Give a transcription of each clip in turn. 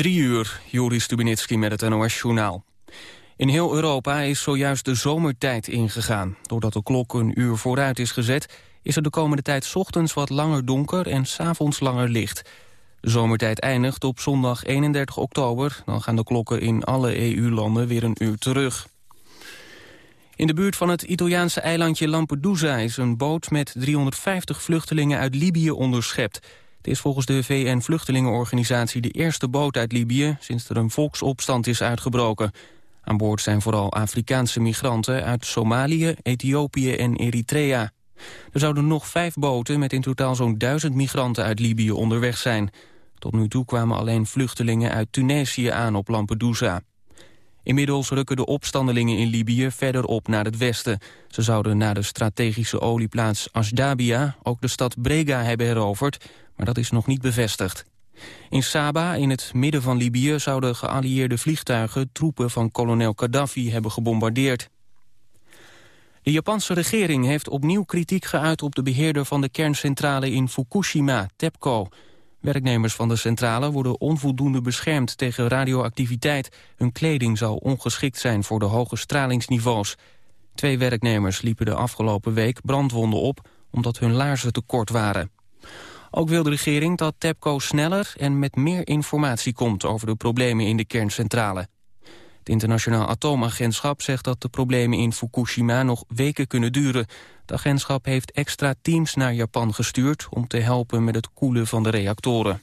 Drie uur, Joris Stubenitski met het NOS-journaal. In heel Europa is zojuist de zomertijd ingegaan. Doordat de klok een uur vooruit is gezet... is er de komende tijd ochtends wat langer donker en s'avonds langer licht. De zomertijd eindigt op zondag 31 oktober. Dan gaan de klokken in alle EU-landen weer een uur terug. In de buurt van het Italiaanse eilandje Lampedusa... is een boot met 350 vluchtelingen uit Libië onderschept... Het is volgens de VN-vluchtelingenorganisatie de eerste boot uit Libië... sinds er een volksopstand is uitgebroken. Aan boord zijn vooral Afrikaanse migranten uit Somalië, Ethiopië en Eritrea. Er zouden nog vijf boten met in totaal zo'n duizend migranten uit Libië onderweg zijn. Tot nu toe kwamen alleen vluchtelingen uit Tunesië aan op Lampedusa. Inmiddels rukken de opstandelingen in Libië verder op naar het westen. Ze zouden na de strategische olieplaats Ashdabia ook de stad Brega hebben heroverd maar dat is nog niet bevestigd. In Saba, in het midden van Libië, zouden geallieerde vliegtuigen troepen van kolonel Gaddafi hebben gebombardeerd. De Japanse regering heeft opnieuw kritiek geuit op de beheerder van de kerncentrale in Fukushima, TEPCO. Werknemers van de centrale worden onvoldoende beschermd tegen radioactiviteit. Hun kleding zou ongeschikt zijn voor de hoge stralingsniveaus. Twee werknemers liepen de afgelopen week brandwonden op omdat hun laarzen te kort waren. Ook wil de regering dat TEPCO sneller en met meer informatie komt over de problemen in de kerncentrale. Het internationaal atoomagentschap zegt dat de problemen in Fukushima nog weken kunnen duren. Het agentschap heeft extra teams naar Japan gestuurd om te helpen met het koelen van de reactoren.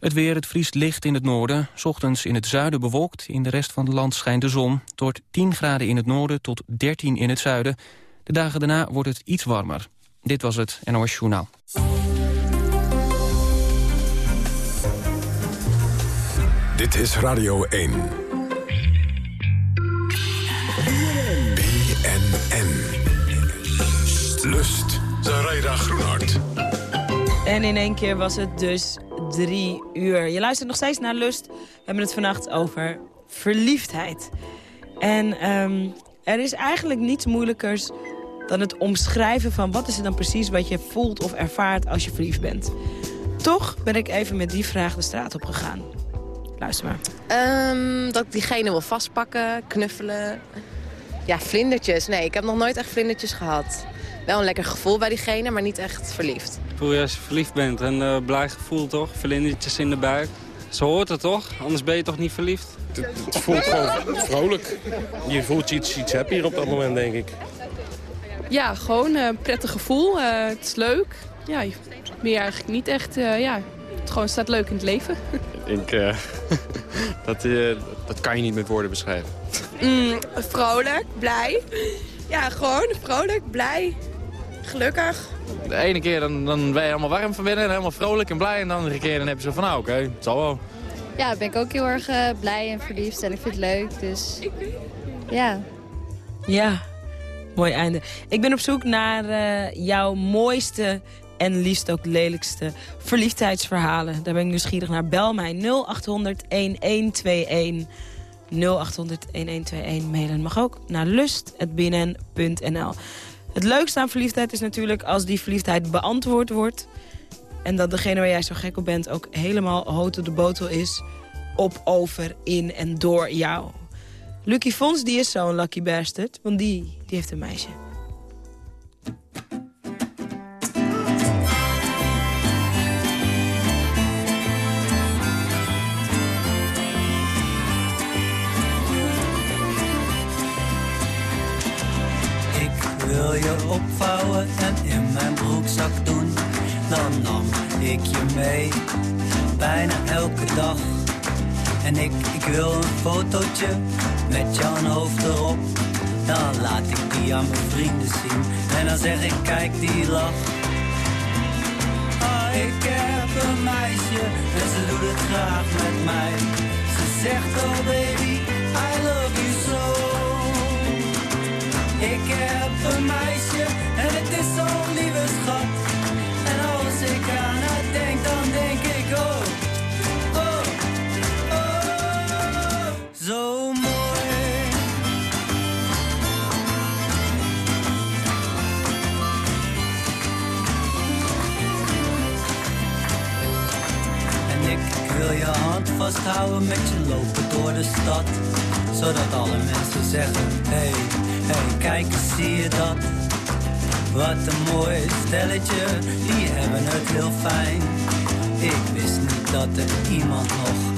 Het weer, het vriest licht in het noorden. Ochtends in het zuiden bewolkt, in de rest van het land schijnt de zon. Wordt 10 graden in het noorden tot 13 in het zuiden. De dagen daarna wordt het iets warmer. Dit was het NOS Journaal. Dit is Radio 1. BNN. Lust. Zaraida Groenhart. En in één keer was het dus drie uur. Je luistert nog steeds naar Lust. We hebben het vannacht over verliefdheid. En um, er is eigenlijk niets moeilijkers dan het omschrijven van wat is het dan precies wat je voelt of ervaart als je verliefd bent. Toch ben ik even met die vraag de straat op gegaan. Luister maar. Um, dat ik diegene wil vastpakken, knuffelen. Ja, vlindertjes. Nee, ik heb nog nooit echt vlindertjes gehad. Wel een lekker gevoel bij diegene, maar niet echt verliefd. Voel je als je verliefd bent. Een uh, blij gevoel toch? Vlindertjes in de buik. Zo hoort het toch? Anders ben je toch niet verliefd? Het, het voelt gewoon vrolijk. Je voelt je iets, iets happier op dat moment, denk ik. Ja, gewoon een prettig gevoel. Uh, het is leuk. Ja, meer eigenlijk niet echt. Uh, ja, het gewoon staat leuk in het leven. Ik, uh, dat, dat kan je niet met woorden beschrijven. Mm, vrolijk, blij. Ja, gewoon vrolijk, blij, gelukkig. De ene keer dan, dan ben je helemaal warm van binnen, helemaal vrolijk en blij. En de andere keer dan heb je zo van, nou oké, okay, het zal wel. Ja, ben ik ook heel erg blij en verliefd en ik vind het leuk. Dus ja. Ja, Mooi einde. Ik ben op zoek naar uh, jouw mooiste en liefst ook lelijkste verliefdheidsverhalen. Daar ben ik nieuwsgierig naar. Bel mij 0800 1121. 0800 1121. Mailen mag ook naar lust.bnn.nl. Het leukste aan verliefdheid is natuurlijk als die verliefdheid beantwoord wordt. En dat degene waar jij zo gek op bent ook helemaal houten de botel is. Op, over, in en door jou. Lucky Fons die is zo'n lucky bastard, want die, die heeft een meisje. Ik wil je opvouwen en in mijn broekzak doen. Dan nam ik je mee, bijna elke dag en ik, ik wil een fotootje met jouw hoofd erop. Dan laat ik die aan mijn vrienden zien. En dan zeg ik, kijk die lach. Oh, ik heb een meisje en ze doet het graag met mij. Ze zegt, oh baby, I love you so. Ik heb een meisje en het is zo'n lieve schat. En als ik aan haar denk, dan denk ik, oh. Zo mooi. En ik wil je hand vasthouden met je lopen door de stad. Zodat alle mensen zeggen, hey, hey, kijk eens, zie je dat? Wat een mooi stelletje, die hebben het heel fijn. Ik wist niet dat er iemand nog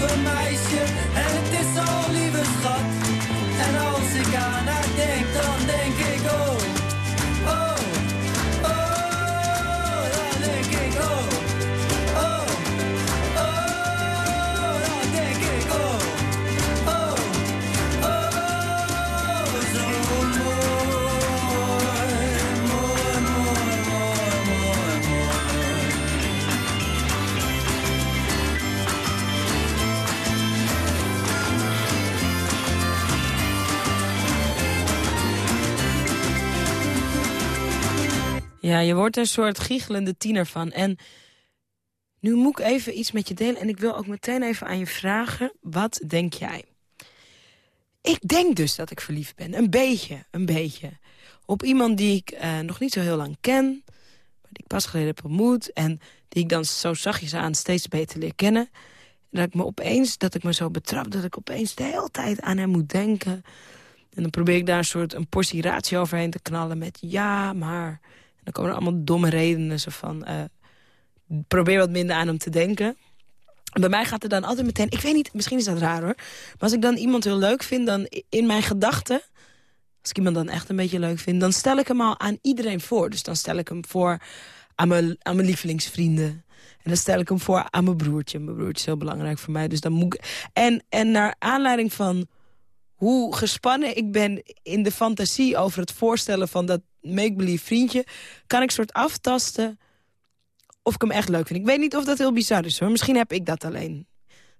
Een meisje en het is Ja, je wordt een soort giechelende tiener van. En nu moet ik even iets met je delen. En ik wil ook meteen even aan je vragen. Wat denk jij? Ik denk dus dat ik verliefd ben. Een beetje, een beetje. Op iemand die ik eh, nog niet zo heel lang ken. Maar die ik pas geleden heb ontmoet. En die ik dan zo zachtjes aan steeds beter leer kennen. En dat ik me opeens, dat ik me zo betrap. Dat ik opeens de hele tijd aan hem moet denken. En dan probeer ik daar een soort een portie ratio overheen te knallen met ja, maar... Dan komen er allemaal domme redenen. Zo van, eh, probeer wat minder aan hem te denken. En bij mij gaat er dan altijd meteen... Ik weet niet, misschien is dat raar hoor. Maar als ik dan iemand heel leuk vind, dan in mijn gedachten... Als ik iemand dan echt een beetje leuk vind... dan stel ik hem al aan iedereen voor. Dus dan stel ik hem voor aan mijn, aan mijn lievelingsvrienden. En dan stel ik hem voor aan mijn broertje. Mijn broertje is heel belangrijk voor mij. Dus dan moet ik... En, en naar aanleiding van hoe gespannen ik ben in de fantasie over het voorstellen van dat make-believe vriendje, kan ik soort aftasten of ik hem echt leuk vind. Ik weet niet of dat heel bizar is hoor. Misschien heb ik dat alleen.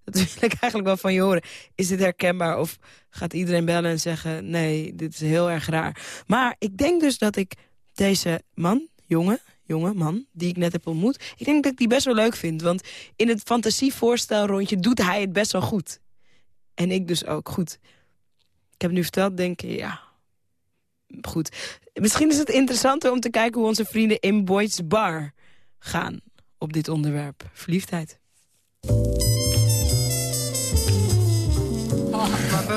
Dat wil ik eigenlijk wel van je horen. Is dit herkenbaar of gaat iedereen bellen en zeggen... nee, dit is heel erg raar. Maar ik denk dus dat ik deze man, jongen, jonge man... die ik net heb ontmoet, ik denk dat ik die best wel leuk vind. Want in het fantasievoorstelrondje doet hij het best wel goed. En ik dus ook goed. Ik heb nu verteld, denk ik, ja... Goed. Misschien is het interessanter om te kijken hoe onze vrienden in Boyd's Bar gaan op dit onderwerp. Verliefdheid.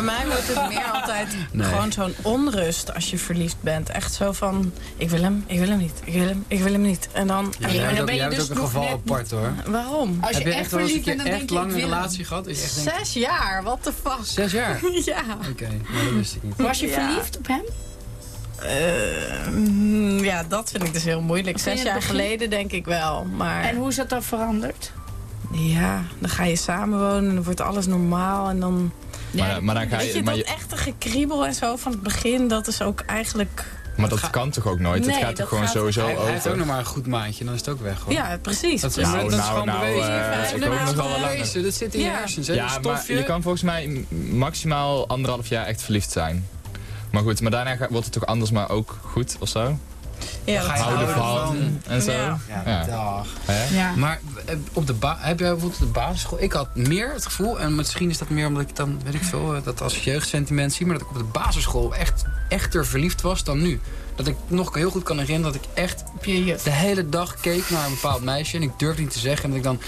Bij mij wordt het meer altijd Nee. gewoon zo'n onrust als je verliefd bent. Echt zo van, ik wil hem, ik wil hem niet, ik wil hem, ik wil hem niet. En dan, Ja, en jij dan ben je jij hebt dus ook een nog geval net apart hoor. Waarom? Als Heb je je echt verliefd bent, dan echt denk je, lang een relatie gehad? Je echt denkt, Zes jaar, what the fuck? zes jaar? ja. Oké, maar dat wist ik niet. Was je Ja. verliefd op hem? Eh, mm, ja, dat vind ik dus heel moeilijk. Je Zes jaar begin- geleden denk ik wel. Maar En hoe is dat dan veranderd? Ja, dan ga je samenwonen en dan wordt alles normaal. En dan, Maar, maar dan ga weet je... je, Maar, dat je- echte gekriebel en zo van het begin, dat is ook eigenlijk... maar dat kan toch ook nooit? Nee, het gaat toch gewoon gaat- sowieso Hij, over? hij heeft ook nog maar een goed maandje, dan is het ook weg hoor. Ja, precies. Dat is, Nou, dat is nou, gewoon nou, bewezen. eh, dat is ik ook nog wel bewezen. Dat zit in je Ja. hersens, hè? Ja, dat maar je kan volgens mij maximaal anderhalf jaar echt verliefd zijn. Maar goed, maar daarna ga- wordt het toch anders, maar ook goed of zo? Ja, Ga je Houden houden van en zo. Ja. Ja, Ja. dag. Ja. Maar eh, op de ba heb jij bijvoorbeeld op de basisschool... Ik had meer het gevoel, en misschien is dat meer omdat ik dan, weet ik veel... eh, dat als jeugdsentiment zie, maar dat ik op de basisschool echt echter verliefd was dan nu. Dat ik nog heel goed kan herinneren dat ik echt de hele dag keek naar een bepaald meisje. En ik durfde niet te zeggen. En dat ik dan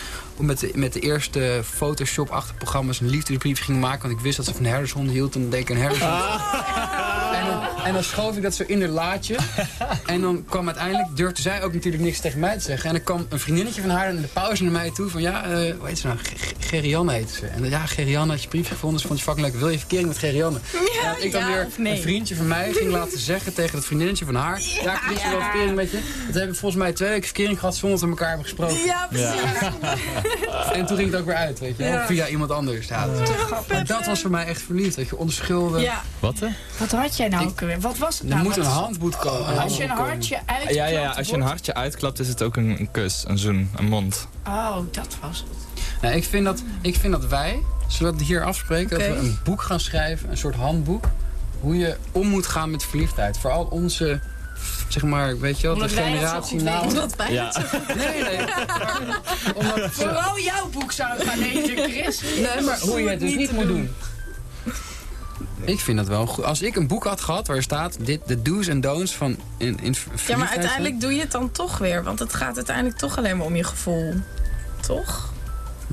met de, met de eerste Photoshop-achtige programma's een liefdesbrief ging maken. Want ik wist dat ze van herdershonden hield. En dan deed ik een herdershond. Dan En dan schoof ik dat zo in de laadje. en dan kwam uiteindelijk, durfde zij ook natuurlijk niks tegen mij te zeggen. En dan kwam een vriendinnetje van haar in de pauze naar mij toe. Van ja, uh, hoe heet ze nou? Gerianne heet ze. En ja, Gerianne had je briefje gevonden. Ze vond je fucking leuk. Wil je verkering met Gerianne? Ja, ik dan ja, weer nee. een vriendje van mij ging laten zeggen tegen het vriendinnetje van haar. Ja, ik wist wel verkering met je. Dat heb ik volgens mij twee weken verkering gehad zonder dat we elkaar hebben gesproken. Ja, precies. En toen ging het ook weer uit, weet je. Ja. Via iemand anders. Ja, dat, maar dat was voor mij echt verliefd. Dat je onschuldig... Ja. Wat hè? Wat had jij nou ook weer? Wat was het Er nou? moet een handboet komen. Als je een hartje uitklapt... Ja, ja, ja, als je een hartje uitklapt is het ook een, een kus, een zoen, een mond. Oh, dat was het. Nou, ik, vind dat, ik vind dat wij, zullen we het hier afspreken, dat we een boek gaan schrijven, een soort handboek, hoe je om moet gaan met verliefdheid. Vooral onze, zeg maar, weet je wel, de generatie na. Omdat wij Ja. het zo goed Nee, nee. Omdat, Vooral jouw boek zou ik gaan lezen, Chris. nee, maar hoe je het dus niet moet doen. Ik vind dat wel goed. Als ik een boek had gehad waar staat dit, de do's en don'ts van in, in Ja, maar uiteindelijk doe je het dan toch weer. Want het gaat uiteindelijk toch alleen maar om je gevoel. Toch?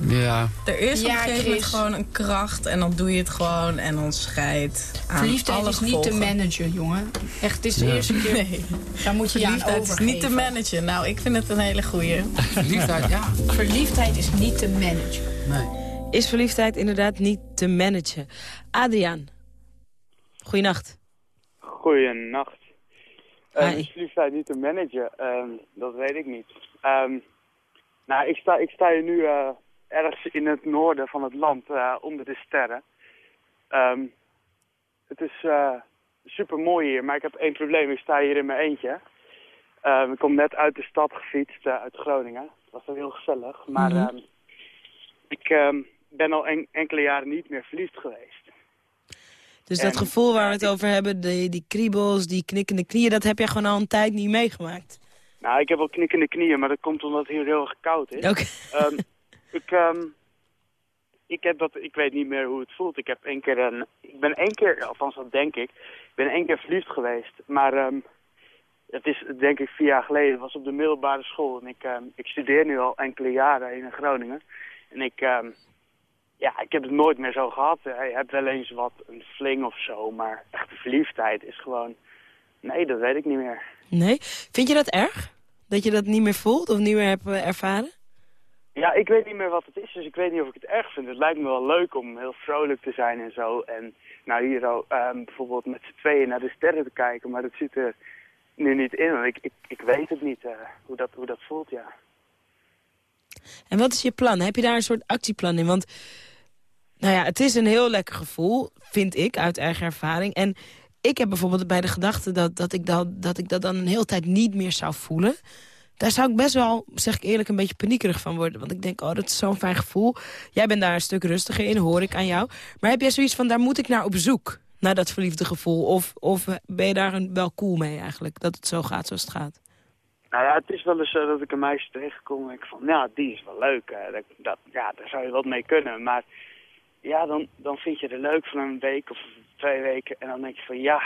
Ja. Er is op Ja, een gegeven moment gewoon een kracht. En dan doe je het gewoon. En dan scheidt aan Verliefdheid alle is niet te managen, jongen. Echt, het is de Ja. eerste keer. Nee, Daar moet je je aan is niet te managen. Nou, ik vind het een hele goeie. Verliefdheid, ja. Verliefdheid is niet te managen. Nee. Is verliefdheid inderdaad niet te managen? Adriaan, goeienacht. Goeienacht. Uh, is verliefdheid niet te managen? Ehm, dat weet ik niet. Ehm, nou, ik sta, ik sta hier nu eh, ergens in het noorden van het land, eh, onder de sterren. Ehm, het is super mooi hier, maar ik heb één probleem. Ik sta hier in mijn eentje. Ik kom net uit de stad gefietst, eh, uit Groningen. Het was wel heel gezellig, maar Mhm. ik ben al en- enkele jaren niet meer verliefd geweest. Dus dat gevoel waar we het over hebben, die, die kriebels, die knikkende knieën... dat heb jij gewoon al een tijd niet meegemaakt. Nou, ik heb wel knikkende knieën, maar dat komt omdat het hier heel erg koud is. Oké. Ehm, ik, ehm, ik, heb dat, ik weet niet meer hoe het voelt. Ik, heb één keer een, ik ben één keer, althans dat denk ik, ik ben één keer verliefd geweest. Maar ehm, het is denk ik vier jaar geleden. Het was op de middelbare school. En ik, ik studeer nu al enkele jaren in Groningen. En ik, ja, ik heb het nooit meer zo gehad. Eh, Je hebt wel eens wat, een fling of zo. Maar echte verliefdheid is gewoon... Nee, dat weet ik niet meer. Nee? Vind je dat erg? Dat je dat niet meer voelt of niet meer hebt eh, ervaren? Ja, ik weet niet meer wat het is, dus ik weet niet of ik het erg vind. Het lijkt me wel leuk om heel vrolijk te zijn en zo. En nou hier al, ehm, bijvoorbeeld met z'n tweeën naar de sterren te kijken, maar dat zit er nu niet in. want Ik, ik, ik weet het niet eh, hoe, dat, hoe dat voelt, ja. En wat is je plan? Heb je daar een soort actieplan in? Want nou ja, het is een heel lekker gevoel, vind ik, uit eigen ervaring. En ik heb bijvoorbeeld bij de gedachte dat, dat, ik, dat, dat ik dat dan een hele tijd niet meer zou voelen. Daar zou ik best wel, zeg ik eerlijk, een beetje paniekerig van worden. Want ik denk, oh, dat is zo'n fijn gevoel. Jij bent daar een stuk rustiger in, hoor ik aan jou. Maar heb jij zoiets van, daar moet ik naar op zoek? Naar dat verliefde gevoel? Of, of ben je daar wel cool mee eigenlijk? Dat het zo gaat zoals het gaat? Nou ja, het is wel eens zo dat ik een meisje tegenkom en ik van, ja, die is wel leuk. eh, dat, dat, ja, daar zou je wat mee kunnen. Maar ja, dan, dan vind je het leuk van een week of twee weken. En dan denk je van, ja,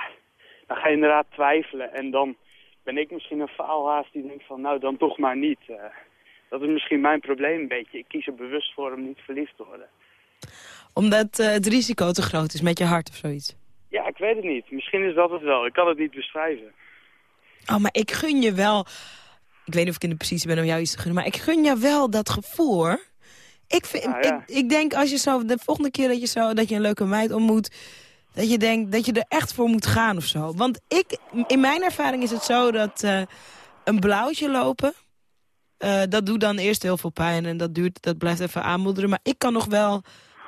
dan ga je inderdaad twijfelen. En dan ben ik misschien een faalhaas die denkt van, nou, dan toch maar niet. eh. dat is misschien mijn probleem een beetje. Ik kies er bewust voor om niet verliefd te worden. Omdat eh, het risico te groot is met je hart of zoiets. Ja, ik weet het niet. Misschien is dat het wel. Ik kan het niet beschrijven. Oh, maar ik gun je wel... Ik weet niet of ik in de positie ben om jou iets te gunnen... maar ik gun je wel dat gevoel, hoor. Ik, vind, Ah, ja. ik, ik denk als je zo... De volgende keer dat je, zo, dat je een leuke meid ontmoet... dat je denkt dat je er echt voor moet gaan of zo. Want ik, in mijn ervaring is het zo dat eh, een blauwtje lopen... eh, dat doet dan eerst heel veel pijn en dat, duurt, dat blijft even aanmoederen. Maar ik kan nog wel,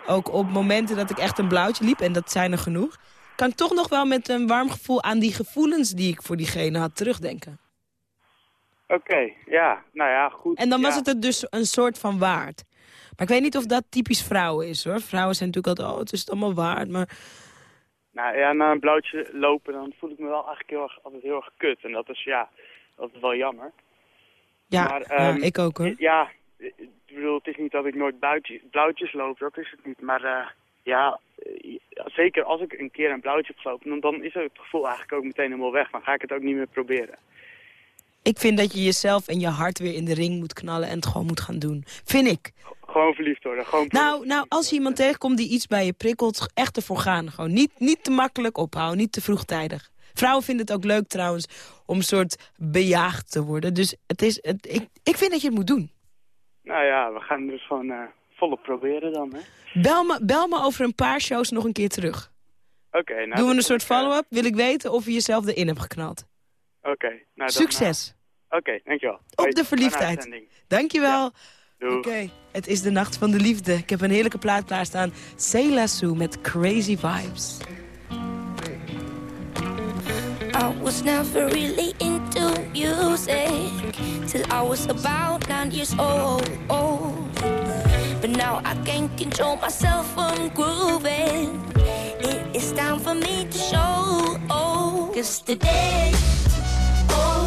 ook op momenten dat ik echt een blauwtje liep... en dat zijn er genoeg... kan ik toch nog wel met een warm gevoel aan die gevoelens die ik voor diegene had terugdenken. Oké, ja. Nou ja, goed. En dan was het het dus een soort van waard. Maar ik weet niet of dat typisch vrouwen is, hoor. Vrouwen zijn natuurlijk altijd, oh, het is het allemaal waard. Maar Nou ja, na een blauwtje lopen, dan voel ik me wel eigenlijk heel erg, altijd heel erg kut. En dat is, ja, dat is wel jammer. ja, Maar, ja, ehm, ik ook, hoor. Ja, ik bedoel, het is niet dat ik nooit blauwtjes, blauwtjes loop, dat is het niet. Maar eh, ja, eh, zeker als ik een keer een blauwtje heb gelopen, dan, dan is het gevoel eigenlijk ook meteen helemaal weg. Dan ga ik het ook niet meer proberen. Ik vind dat je jezelf en je hart weer in de ring moet knallen en het gewoon moet gaan doen. Vind ik. Gewoon verliefd worden, gewoon... Nou, nou, als je iemand tegenkomt die iets bij je prikkelt, echt ervoor gaan. Gewoon niet, niet te makkelijk ophouden, niet te vroegtijdig. Vrouwen vinden het ook leuk trouwens om een soort bejaagd te worden. Dus het is, het, ik, ik vind dat je het moet doen. Nou ja, we gaan dus gewoon eh, volop proberen dan, hè. Bel me, bel me over een paar shows nog een keer terug. Oké, nou... Doen we een soort follow-up? Wil ik weten of je jezelf erin hebt geknald. Oké. nou, dan, Succes. Oké, dankjewel. Op de verliefdheid. Dankjewel. Oké, het is de nacht van de liefde. Ik heb een heerlijke plaat klaarstaan. Sela Sue met Crazy Vibes. I was never really into music till I was about nine years old. But now I can't control myself from grooving. It is time for me to show. Cause today, oh,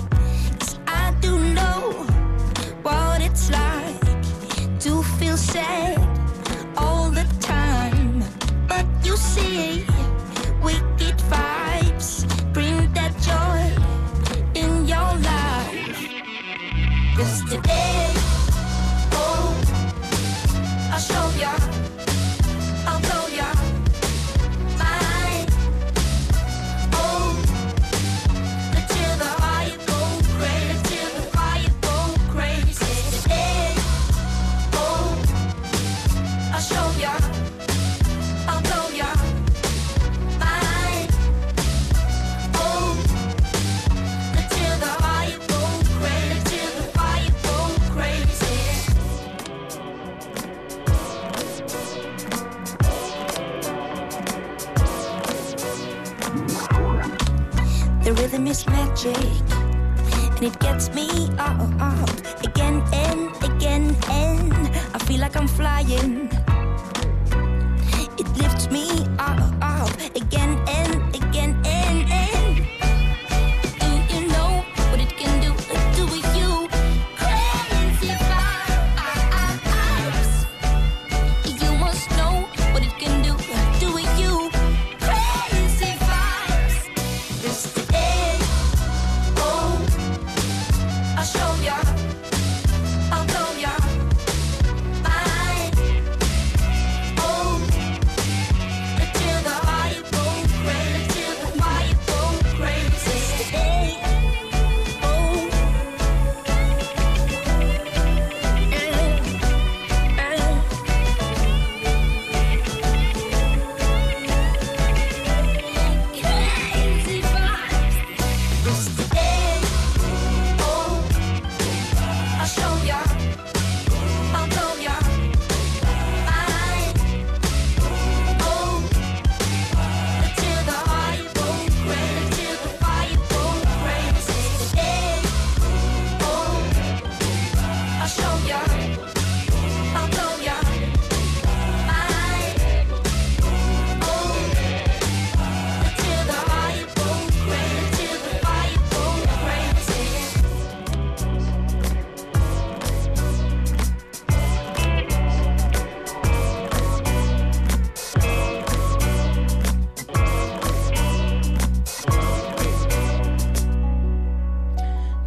do know what it's like to feel sad all the time. But you see, wicked vibes bring that joy in your life. Cause gets me. Oh, oh.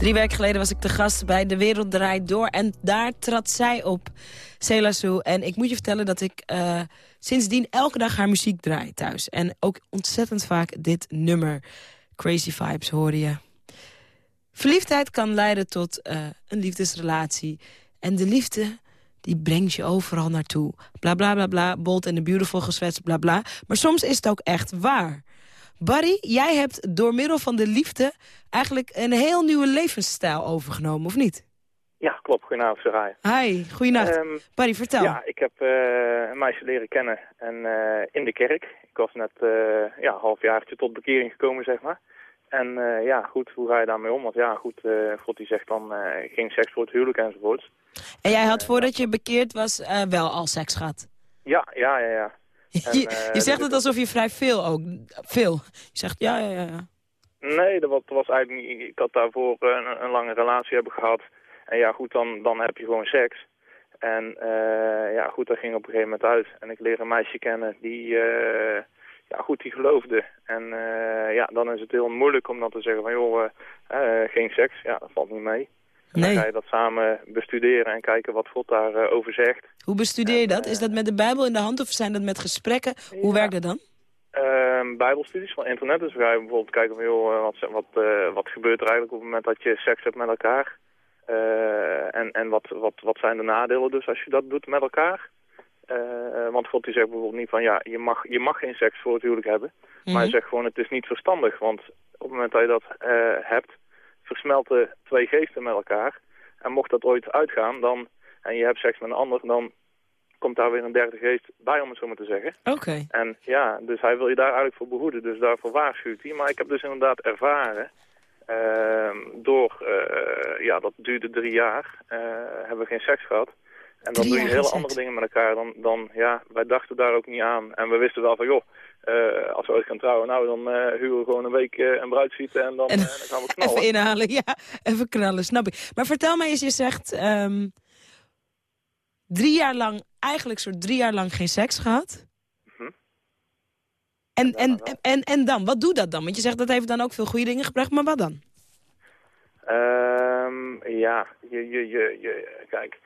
Drie weken geleden was ik de gast bij De Wereld Draait Door. En daar trad zij op, Cela Sue. En ik moet je vertellen dat ik eh, sindsdien elke dag haar muziek draai thuis. En ook ontzettend vaak dit nummer, Crazy Vibes, hoor je. Verliefdheid kan leiden tot eh, een liefdesrelatie. En de liefde, die brengt je overal naartoe. Bla bla bla bla, bold en the beautiful geschwetst, bla bla. Maar soms is het ook echt waar. Barry, jij hebt door middel van de liefde eigenlijk een heel nieuwe levensstijl overgenomen, of niet? Ja, klopt. Goedenavond, Soraya. Hi, goeienacht. Ehm, Barry, vertel. Ja, ik heb eh, een meisje leren kennen en, eh, in de kerk. Ik was net uh, ja, een halfjaartje tot bekering gekomen, zeg maar. En eh, ja, goed, hoe ga je daarmee om? Want ja, goed, God die zegt dan geen seks voor het huwelijk enzovoort. En jij had voordat je bekeerd was wel al seks gehad? Ja, ja, ja, ja. En, je, eh, je zegt het alsof je vrij veel ook... Veel. Je zegt ja, ja, ja. Nee, dat was, dat was eigenlijk niet. Ik had daarvoor eh, een, een lange relatie hebben gehad. En ja, goed, dan, dan heb je gewoon seks. En eh, ja, goed, dat ging op een gegeven moment uit. En ik leer een meisje kennen die, ja, goed, die geloofde. En ja, dan is het heel moeilijk om dan te zeggen van, joh, geen seks. Ja, dat valt niet mee. Nee. Dan ga je dat samen bestuderen en kijken wat God daarover over zegt. Hoe bestudeer je dat? Is dat met de Bijbel in de hand of zijn dat met gesprekken? Hoe werkt dat dan? Ehm, bijbelstudies van internet. Dus we gaan bijvoorbeeld kijken van, joh, eh, wat, wat, eh, wat gebeurt er eigenlijk op het moment dat je seks hebt met elkaar? Eh, en en wat, wat, wat zijn de nadelen dus als je dat doet met elkaar? Eh, want God die zegt bijvoorbeeld niet van, ja, je mag, je mag geen seks voor het huwelijk hebben. Maar hij zegt gewoon, het is niet verstandig. Want op het moment dat je dat eh, hebt, versmelten twee geesten met elkaar. En mocht dat ooit uitgaan, dan, en je hebt seks met een ander, dan komt daar weer een derde geest bij, om het zo maar te zeggen. Oké. En ja, dus hij wil je daar eigenlijk voor behoeden. Dus daarvoor waarschuwt hij. Maar ik heb dus inderdaad ervaren... ehm, door, eh, ja, dat duurde drie jaar, eh, hebben we geen seks gehad. En dan Drie doe je hele andere dingen met elkaar. Dan, dan, ja, wij dachten daar ook niet aan. En we wisten wel van, joh, eh, als we ooit gaan trouwen, nou, dan eh, huren we gewoon een week eh, een bruidssuite en dan, En- dan gaan we knallen. Even inhalen, ja. Even knallen, snap ik. Maar vertel mij eens, je zegt... ehm, drie jaar lang, eigenlijk soort drie jaar lang geen seks gehad. Mhm. En, en, en, en dan? Wat doet dat dan? Want je zegt dat heeft dan ook veel goede dingen gebracht, maar wat dan? Ehm, ja, je, je, je, je, kijk.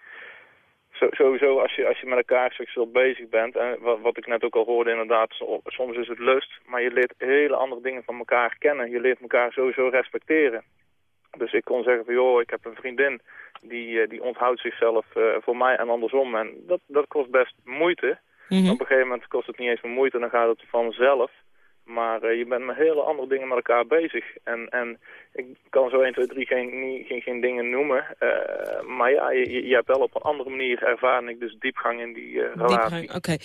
Sowieso als je, als je met elkaar seksueel bezig bent, en wat, wat ik net ook al hoorde inderdaad, so- soms is het lust, maar je leert hele andere dingen van elkaar kennen. Je leert elkaar sowieso respecteren. Dus ik kon zeggen van, joh, ik heb een vriendin die, eh, die onthoudt zichzelf eh, voor mij en andersom. En dat, dat kost best moeite. Mhm. Op een gegeven moment kost het niet eens meer moeite, dan gaat het vanzelf. Maar eh, je bent met hele andere dingen met elkaar bezig. En, en ik kan zo 1, 2, 3 geen, niet- geen, geen dingen noemen. Eh, maar ja, je, hebt wel op een andere manier ervaren ik dus diepgang in die eh, relatie. Diepgang, Oké.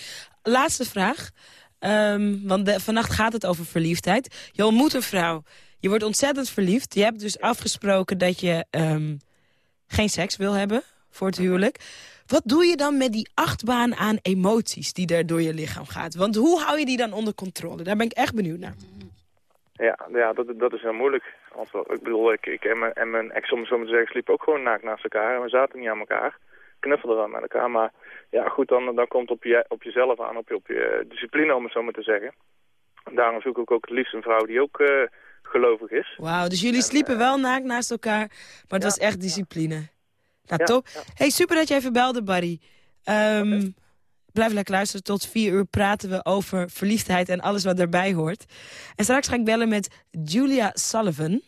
Laatste vraag. Ehm, want de- vannacht gaat het over verliefdheid. Je ontmoet een vrouw. Je wordt ontzettend verliefd. Je hebt dus afgesproken dat je ehm, geen seks wil hebben voor het huwelijk. Wat doe je dan met die achtbaan aan emoties die er door je lichaam gaat? Want hoe hou je die dan onder controle? Daar ben ik echt benieuwd naar. Ja, ja dat, dat is heel moeilijk. Want we- ik bedoel, ik, ik en, mijn, en mijn ex, om zo maar te zeggen, sliepen ook gewoon naakt naast elkaar. En we zaten niet aan elkaar. Knuffelden wel met elkaar. Maar ja, goed, dan, dan komt het op, je, op jezelf aan, op je, op je discipline, om het zo maar te zeggen. Daarom zoek ik ook het liefst een vrouw die ook eh, gelovig is. Wauw, dus jullie sliepen wel naakt naast elkaar, maar het was echt discipline. Nou, Ja, top. Hey, super dat je even belde, Barry. Ehm, Blijf lekker luisteren. Tot vier uur praten we over verliefdheid en alles wat daarbij hoort. En straks ga ik bellen met Julia Sullivan.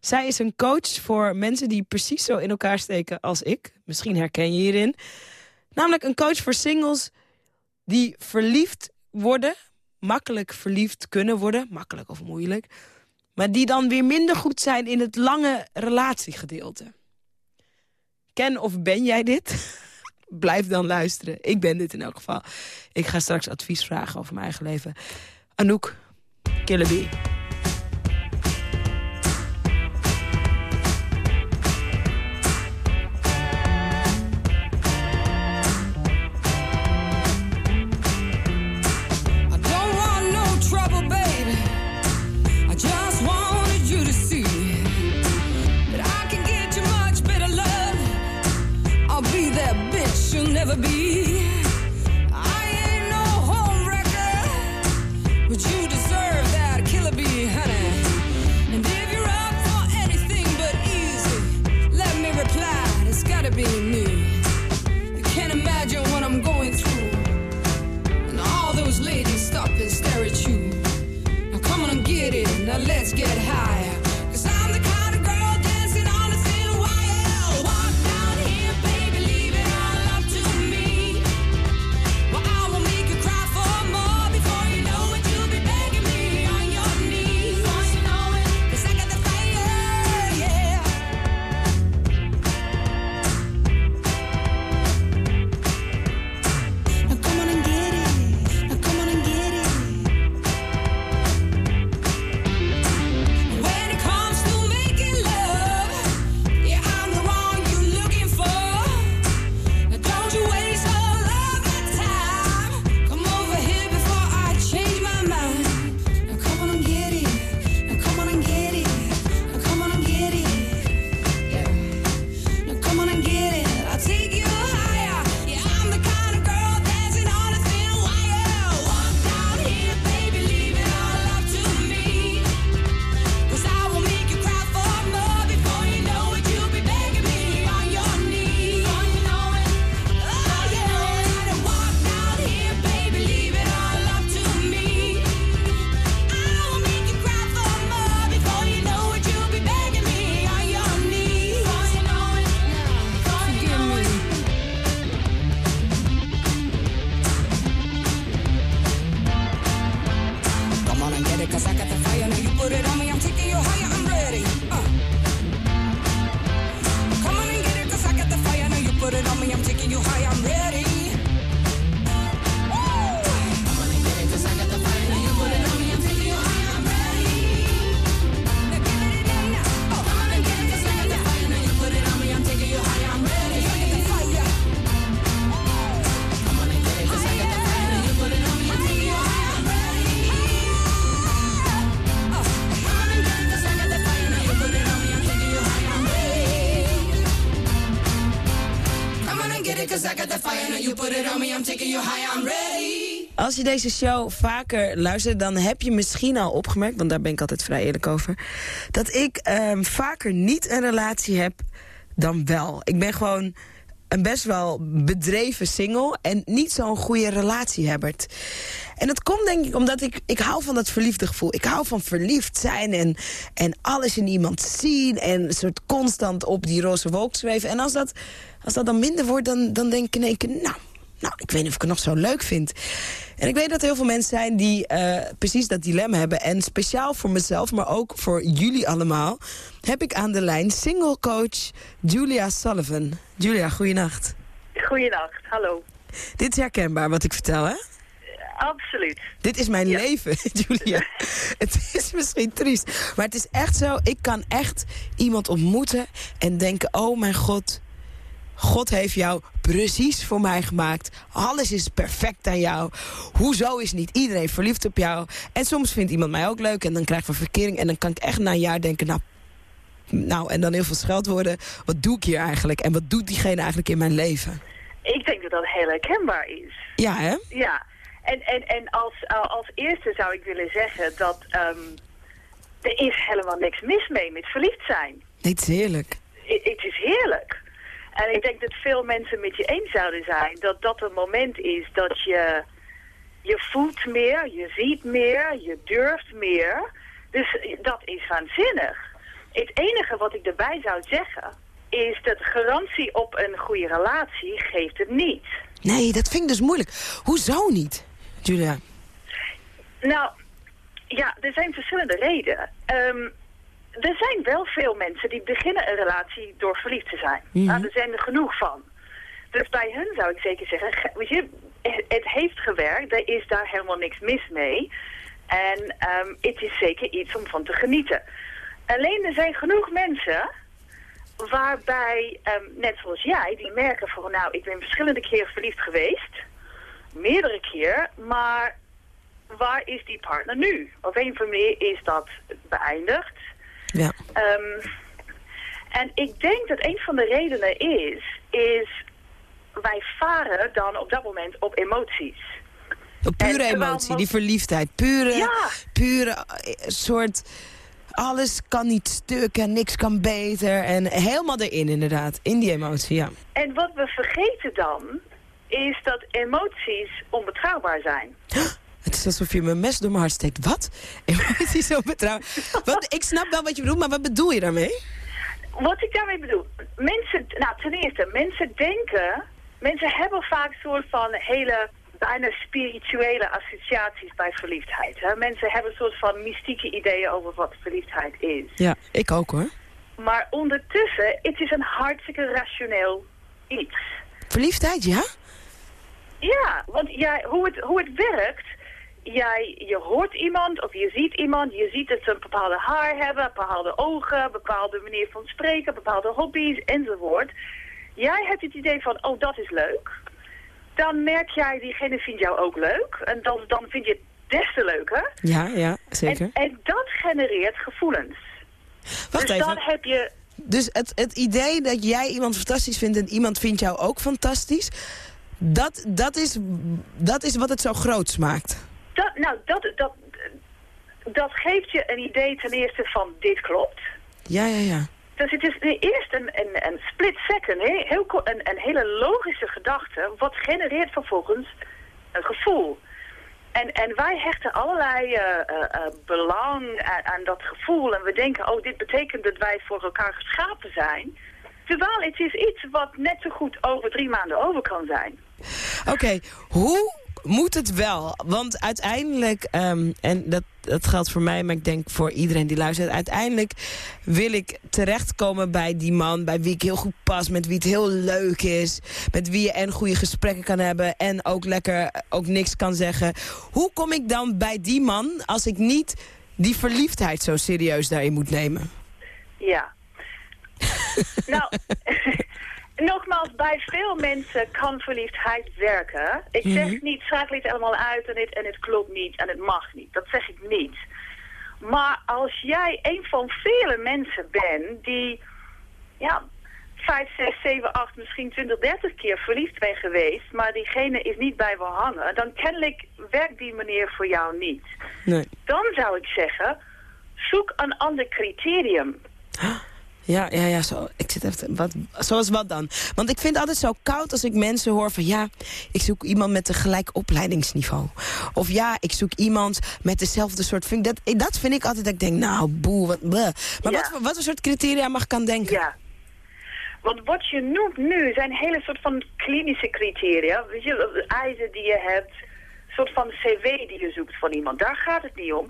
Zij is een coach voor mensen die precies zo in elkaar steken als ik. Misschien herken je hierin. Namelijk een coach voor singles die verliefd worden. Makkelijk verliefd kunnen worden. Makkelijk of moeilijk. Maar die dan weer minder goed zijn in het lange relatiegedeelte. Ken of ben jij dit? Blijf dan luisteren. Ik ben dit in elk geval. Ik ga straks advies vragen over mijn eigen leven. Anouk, Killer. Als je deze show vaker luistert, dan heb je misschien al opgemerkt... want daar ben ik altijd vrij eerlijk over... dat ik ehm, vaker niet een relatie heb dan wel. Ik ben gewoon een best wel bedreven single... en niet zo'n goede relatiehebbert. En dat komt denk ik omdat ik, ik hou van dat verliefde gevoel. Ik hou van verliefd zijn en, en alles in iemand zien... en een soort constant op die roze wolk zweven. En als dat, als dat dan minder wordt, dan, dan denk ik in één keer... nou, nou, ik weet niet of ik het nog zo leuk vind. En ik weet dat er heel veel mensen zijn die eh, precies dat dilemma hebben. En speciaal voor mezelf, maar ook voor jullie allemaal... heb ik aan de lijn single coach Julia Sullivan. Julia, goeienacht. Goeienacht, hallo. Dit is herkenbaar wat ik vertel, hè? Absoluut. Dit is mijn leven, Julia. het is misschien triest, maar het is echt zo. Ik kan echt iemand ontmoeten en denken... oh mijn god, God heeft jou precies voor mij gemaakt. Alles is perfect aan jou. Hoezo is niet iedereen verliefd op jou? En soms vindt iemand mij ook leuk en dan krijg ik een verkering... en dan kan ik echt na een jaar denken... nou, nou en dan heel veel scheldwoorden. Wat doe ik hier eigenlijk? En wat doet diegene eigenlijk in mijn leven? Ik denk dat dat heel herkenbaar is. Ja, hè? Ja. En, en, en als, uh, als eerste zou ik willen zeggen dat um, er is helemaal niks mis mee met verliefd zijn. Het is heerlijk. Het is heerlijk. En ik denk dat veel mensen met je eens zouden zijn dat dat een moment is dat je, je voelt meer, je ziet meer, je durft meer. Dus dat is waanzinnig. Het enige wat ik erbij zou zeggen is dat garantie op een goede relatie geeft het niet. Nee, dat vind ik dus moeilijk. Hoezo niet, Julia? Nou, ja, er zijn verschillende redenen. Ehm, er zijn wel veel mensen die beginnen een relatie door verliefd te zijn. Mhm. Nou, er zijn er genoeg van. Dus bij hun zou ik zeker zeggen, ge- weet je, het heeft gewerkt, er is daar helemaal niks mis mee. En ehm, het is zeker iets om van te genieten. Alleen er zijn genoeg mensen waarbij, ehm, net zoals jij, die merken van nou, ik ben verschillende keren verliefd geweest. Meerdere keer, maar waar is die partner nu? Op een of andere manier is dat beëindigd. Ja. Ehm, en ik denk dat een van de redenen is, is wij varen dan op dat moment op emoties. Op pure En emotie, mo- die verliefdheid. Pure, Ja. pure eh, soort... Alles kan niet stuk en niks kan beter. En helemaal erin inderdaad, in die emotie, ja. En wat we vergeten dan, is dat emoties onbetrouwbaar zijn. Het is alsof je mijn mes door mijn hart steekt. Wat? Emoties zo betrouwen. Wat, ik snap wel wat je bedoelt, maar wat bedoel je daarmee? Wat ik daarmee bedoel, mensen, nou ten eerste, mensen denken, mensen hebben vaak een soort van hele bijna spirituele associaties bij verliefdheid. Hè? Mensen hebben een soort van mystieke ideeën over wat verliefdheid is. Ja, ik ook hoor. Maar ondertussen, het is een hartstikke rationeel iets. Verliefdheid, ja? Ja, want jij, hoe, het, hoe het werkt, jij, je hoort iemand of je ziet iemand, je ziet dat ze een bepaalde haar hebben, bepaalde ogen, bepaalde manier van spreken, bepaalde hobby's enzovoort. Jij hebt het idee van, oh dat is leuk. Dan merk jij, diegene vindt jou ook leuk. En dan, dan vind je het des te leuker. Ja, ja, zeker. En, en dat genereert gevoelens. Wacht dus even. dan heb je... Dus het, het idee dat jij iemand fantastisch vindt en iemand vindt jou ook fantastisch... Dat, dat, is, dat is wat het zo groots maakt. Dat, nou, dat, dat, dat geeft je een idee ten eerste van dit klopt. Ja, ja, ja. Dus het is eerst een, een, een split second, hè? Heel, een, een hele logische gedachte, wat genereert vervolgens een gevoel. En, en wij hechten allerlei eh, eh, eh, belang aan, aan dat gevoel. En we denken, oh, dit betekent dat wij voor elkaar geschapen zijn. Terwijl het is iets wat net zo goed over drie maanden over kan zijn. Oké, hoe moet het wel? Want uiteindelijk, ehm, en dat, dat geldt voor mij, maar ik denk voor iedereen die luistert... uiteindelijk wil ik terechtkomen bij die man bij wie ik heel goed pas... met wie het heel leuk is, met wie je en goede gesprekken kan hebben... en ook lekker ook niks kan zeggen. Hoe kom ik dan bij die man als ik niet die verliefdheid zo serieus daarin moet nemen? Ja. nou, nogmaals, bij veel mensen kan verliefdheid werken. Ik zeg Mhm. niet, schakel het allemaal uit en het, en het klopt niet en het mag niet. Dat zeg ik niet. Maar als jij een van vele mensen bent die ja, 5, 6, 7, 8, misschien 20, 30 keer verliefd ben geweest, maar diegene is niet bij me hangen, dan kennelijk werkt die meneer voor jou niet. Nee. Dan zou ik zeggen, zoek een ander criterium. Ja, ja, ja, zo. Ik zit even, wat, zoals wat dan? Want ik vind het altijd zo koud als ik mensen hoor van... ja, ik zoek iemand met een gelijk opleidingsniveau. Of ja, ik zoek iemand met dezelfde soort... Vind, dat, dat vind ik altijd dat ik denk, nou, boe, wat... bleh. Maar Ja. wat, wat voor soort criteria mag ik aan denken? Ja. Want wat je noemt nu zijn hele soort van klinische criteria. Weet je, eisen die je hebt, soort van cv die je zoekt van iemand. Daar gaat het niet om.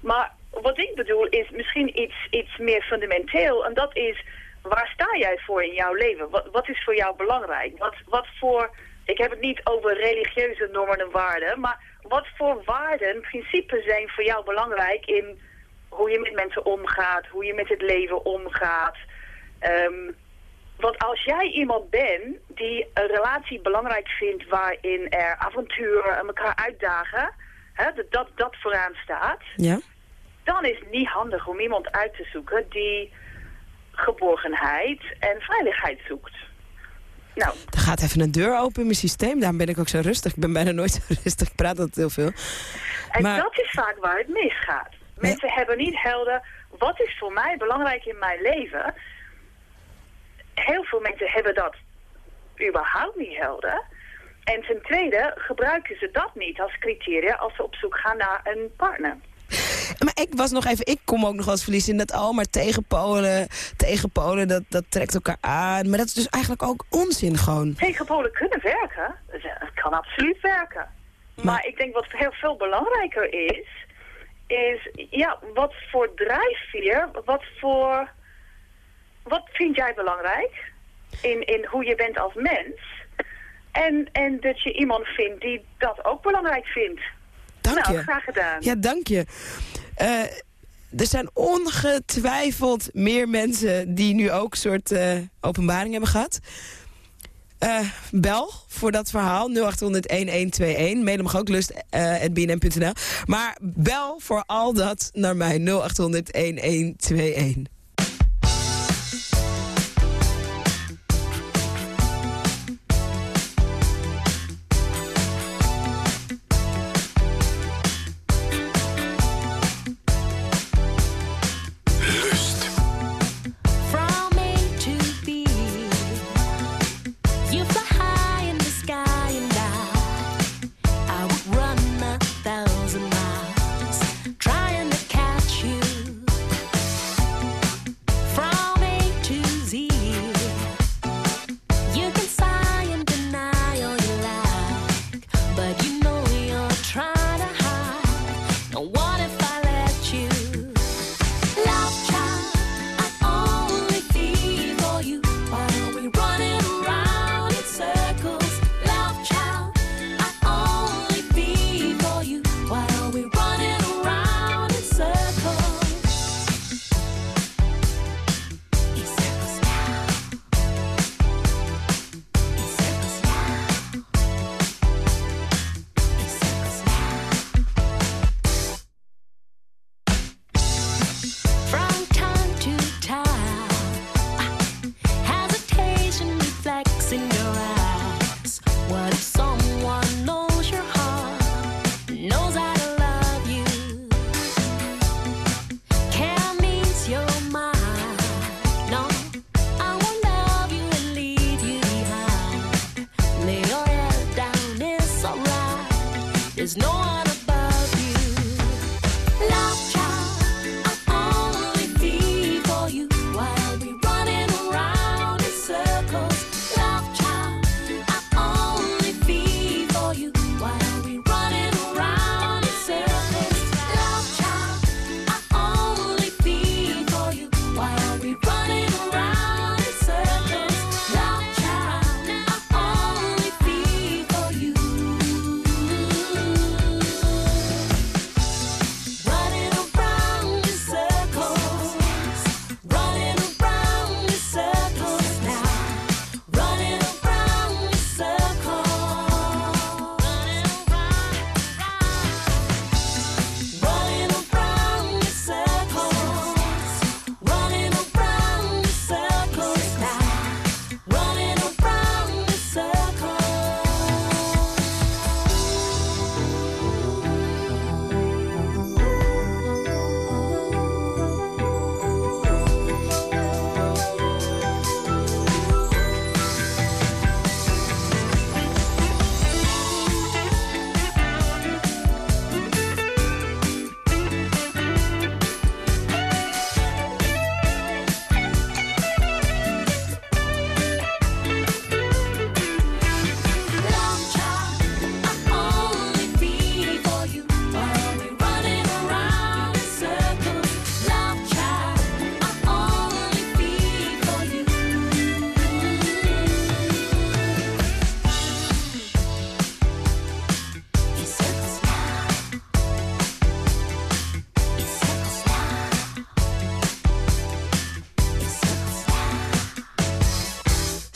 Maar wat ik bedoel is misschien iets, iets meer fundamenteel. En dat is, waar sta jij voor in jouw leven? Wat, wat is voor jou belangrijk? Wat, wat voor, ik heb het niet over religieuze normen en waarden, maar wat voor waarden, principes zijn voor jou belangrijk in hoe je met mensen omgaat, hoe je met het leven omgaat. Ehm, want als jij iemand bent die een relatie belangrijk vindt waarin er avontuur en elkaar uitdagen, hè, dat, dat dat vooraan staat, Ja? Dan is het niet handig om iemand uit te zoeken die geborgenheid en veiligheid zoekt. Nou, Er gaat even een deur open in mijn systeem. Daarom ben ik ook zo rustig. Ik ben bijna nooit zo rustig. Ik praat altijd heel veel. En Maar- dat is vaak waar het misgaat. Mensen hebben niet helder, wat is voor mij belangrijk in mijn leven? Heel veel mensen hebben dat überhaupt niet helder. En ten tweede gebruiken ze dat niet als criteria als ze op zoek gaan naar een partner. Maar ik was nog even, ik kom ook nog als verlies in dat al, maar tegen Polen, tegen Polen, dat, dat trekt elkaar aan. Maar dat is dus eigenlijk ook onzin gewoon. Tegenpolen kunnen werken. Dus, eh, Het kan absoluut werken. Maar ik denk wat heel veel belangrijker is, is ja, wat voor drijfveer, wat voor, wat vind jij belangrijk in, in hoe je bent als mens? En, en dat je iemand vindt die dat ook belangrijk vindt. Dank nou, je. graag gedaan. Ja, dank je. Eh, er zijn ongetwijfeld meer mensen die nu ook een soort eh, openbaring hebben gehad. Eh, bel voor dat verhaal 0800-1121. Mail ook lust eh, at bnm.nl. Maar bel voor al dat naar mij 0800-1121.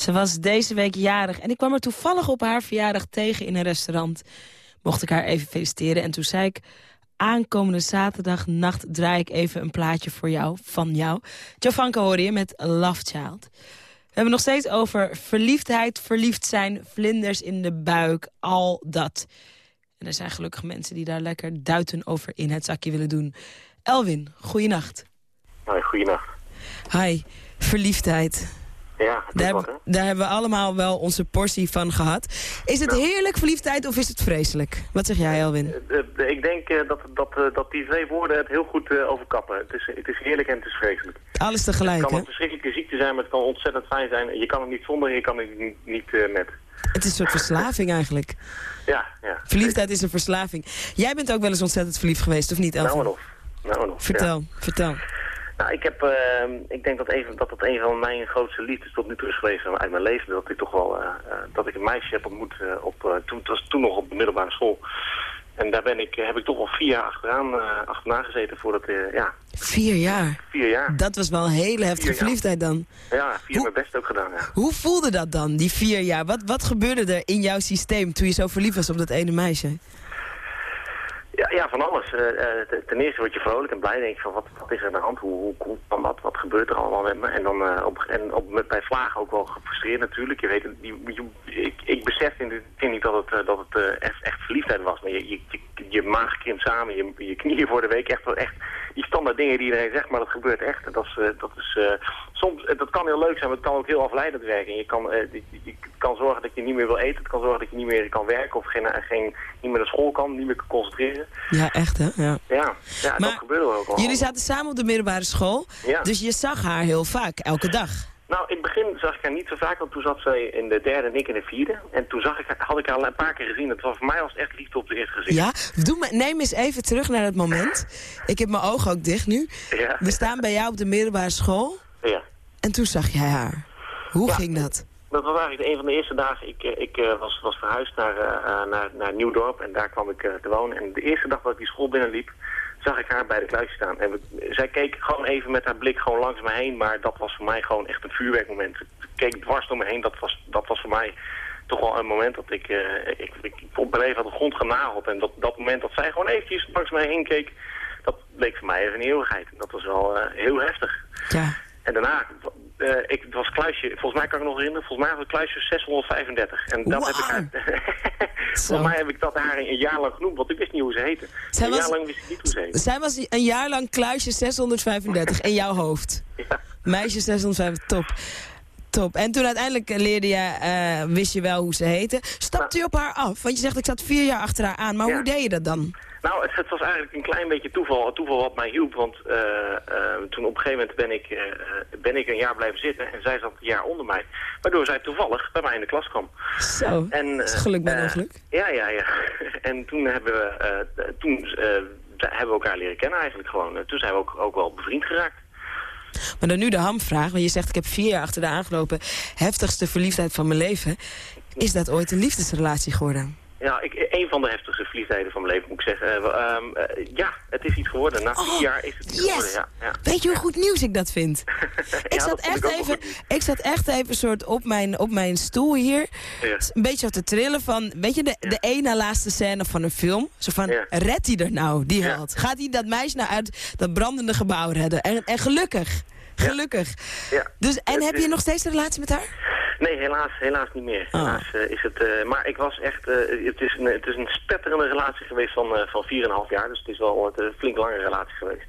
Ze was deze week jarig en ik kwam er toevallig op haar verjaardag tegen in een restaurant. Mocht ik haar even feliciteren en toen zei ik... aankomende zaterdag nacht draai ik even een plaatje voor jou, van jou. Jovanka hoor je met Love Child. We hebben nog steeds over verliefdheid, verliefd zijn, vlinders in de buik, al dat. En er zijn gelukkig mensen die daar lekker duiten over in het zakje willen doen. Elwin, goeienacht. Hoi, goeienacht. Hi, verliefdheid. Ja, het Daar, wat, hebben- hè? daar hebben we allemaal wel onze portie van gehad. Is het heerlijk verliefdheid of is het vreselijk? Wat zeg jij, Elwin? Eh, eh, ik denk eh, dat, dat, dat die twee woorden het heel goed overkappen. Het is, het is heerlijk en het is vreselijk. Alles Het tegelijk, kan hè? een verschrikkelijke ziekte zijn, maar het kan ontzettend fijn zijn. Je kan het niet zonder, je kan het niet, niet met. Het is een soort verslaving eigenlijk. Ja, ja. Verliefdheid is een verslaving. Jij bent ook wel eens ontzettend verliefd geweest, of niet, Elwin? Nou en of. Nou en of, Vertel, ja. vertel. Nou, ik, heb, eh, ik denk dat, even, dat het een van mijn grootste liefdes tot nu toe is geweest uit mijn leven. Dat ik toch wel, eh, eh, dat ik een meisje heb ontmoet eh, op, toen, het was toen nog op de middelbare school. En daar ben ik, heb ik toch al vier jaar achteraan, achterna gezeten voordat, ja, Vier jaar. vier jaar. Dat was wel een hele heftige Vier jaar. verliefdheid dan. Ja, vier mijn best ook gedaan, ja. Hoe voelde dat dan, die vier jaar? Wat, wat gebeurde er in jouw systeem toen je zo verliefd was op dat ene meisje? Ja, ja van alles. Eh, eh, ten- eerste word je vrolijk en blij. Denk je van, wat, wat is er aan de hand? Hoe, hoe komt dan dat? Wat gebeurt er allemaal met me? En dan eh, op, en op, met, bij vlagen ook wel gefrustreerd natuurlijk. Je weet, je, je- ik, ik besef in dit zin niet dat het, dat het echt, echt verliefdheid was. Maar je, je, je, maag krimpt samen, je, je knieën worden week. Echt, wel echt die standaard dingen die iedereen zegt, maar dat gebeurt echt. Dat is, eh, dat is eh, soms, eh, dat kan heel leuk zijn, maar het kan ook heel afleidend werken. En je kan, je, je kan zorgen dat je niet meer wil eten. Het kan zorgen dat je niet meer kan werken of geen, geen, niet meer naar school kan, niet meer kan concentreren. Ja, echt hè? Ja. Ja, ja dat gebeurde ook al. Jullie zaten samen op de middelbare school, Ja. dus je zag haar heel vaak, elke dag. Nou, in het begin zag ik haar niet zo vaak, want toen zat zij in de derde en ik in de vierde. En toen zag ik, haar- had ik haar al een paar keer gezien. Het was voor mij was echt liefde op het eerste gezicht. Ja, Doe me, neem eens even terug naar dat moment. Ik heb mijn ogen ook dicht nu. Ja. We staan bij jou op de middelbare school Ja. en toen zag jij haar. Hoe Ja. ging dat? Dat was eigenlijk een van de eerste dagen. Ik, eh, ik eh, was, was verhuisd naar, eh, naar, naar Nieuwdorp en daar kwam ik te wonen. En de eerste dag dat ik die school binnenliep, zag ik haar bij de kluisje staan. En we- zij keek gewoon even met haar blik gewoon langs me heen, maar dat was voor mij gewoon echt een vuurwerkmoment. Ze keek dwars door me heen, dat was, dat was voor mij toch wel een moment dat ik, eh, ik, ik op mijn leven had de grond genageld. En dat, dat moment dat zij gewoon eventjes langs mij heen keek, dat bleek voor mij even een eeuwigheid. En dat was wel eh, heel heftig. Ja. En daarna, eh, ik, het was kluisje, volgens mij kan ik nog herinneren, volgens mij was het kluisje 635. En dat heb ik haar, volgens mij heb ik dat haar een jaar lang genoemd, want ik wist niet hoe ze heette. Zij een was- jaar lang wist ik niet hoe ze heette. Zij was een jaar lang kluisje 635 in jouw hoofd. Meisje 635, top. Top. En toen uiteindelijk leerde je, eh, wist je wel hoe ze heette. Stapte je op haar af? Want je zegt, ik zat vier jaar achter haar aan. Maar hoe deed je dat dan? Nou, het, het was eigenlijk een klein beetje toeval, toeval wat mij hielp. Want eh, eh, toen op een gegeven moment ben ik, eh, ben ik een jaar blijven zitten en zij zat een jaar onder mij. Waardoor zij toevallig bij mij in de klas kwam. Zo, En, dat is geluk bij ongeluk. Ja, ja, ja. En toen hebben we, toen, hebben we elkaar leren kennen eigenlijk gewoon. Toen zijn we ook, ook wel bevriend geraakt. Maar dan nu de hamvraag, want je zegt ik heb vier jaar achter de aangelopen. Heftigste verliefdheid van mijn leven. Is dat ooit een liefdesrelatie geworden? Ja, ik, een van de heftigste verliefdheden van mijn leven moet ik zeggen. Eh, ehm, eh, ja, het is iets geworden. Na vier Oh, jaar is het iets yes! geworden, ja. ja. Weet je hoe goed nieuws ik dat vind? ik, zat dat echt ik even, ik zat echt even soort op mijn, op mijn stoel hier. Ja. Een beetje te trillen van, weet je, de, de ene na laatste scène van een film. Zo van, redt hij er nou, die held? Gaat hij dat meisje nou uit dat brandende gebouw redden? En, en gelukkig, gelukkig. Ja. Dus, en heb je nog steeds een relatie met haar? Nee, helaas, helaas niet meer. Ah. Helaas eh, is het... eh, maar ik was echt... eh, het, is een, het is een spetterende relatie geweest van, van 4,5 jaar. Dus het is wel een flink lange relatie geweest.